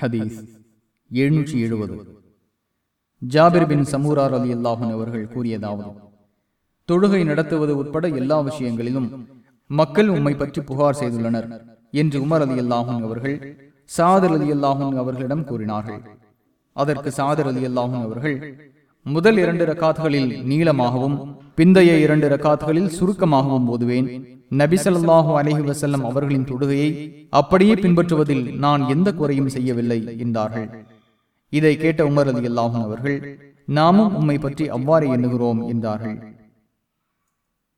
ஹதீஸ் எழுநூற்றி எழுபது. ஜாபிர் பின் சமூரார் அலி அல்லாஹன் அவர்கள் கூறியதாவது தொழுகை நடத்துவது உட்பட எல்லா விஷயங்களிலும் மக்கள் உம்மை பற்றி புகார் செய்துள்ளனர் என்று உமர் அலி அல்லாஹன் அவர்கள் சாதர் அலி அல்லாஹன் அவர்களிடம் கூறினார்கள். அதற்கு சாதர் அலி அல்லாஹன் அவர்கள் முதல் இரண்டு ரக்காத்துகளில் நீளமாகவும் பிந்தைய இரண்டு ரக்காத்துகளில் சுருக்கமாகவும் ஓதுவேன். நபிசல்லாஹூ அலஹி வசல்லம் அவர்களின் தொடுகையை அப்படியே பின்பற்றுவதில் நான் எந்த குறையும் செய்யவில்லை என்றார்கள். இதை கேட்ட உமர் அலி அல்லாஹும் அவர்கள் நாமும் உம்மை பற்றி அவ்வாறு எண்ணுகிறோம் என்றார்கள்.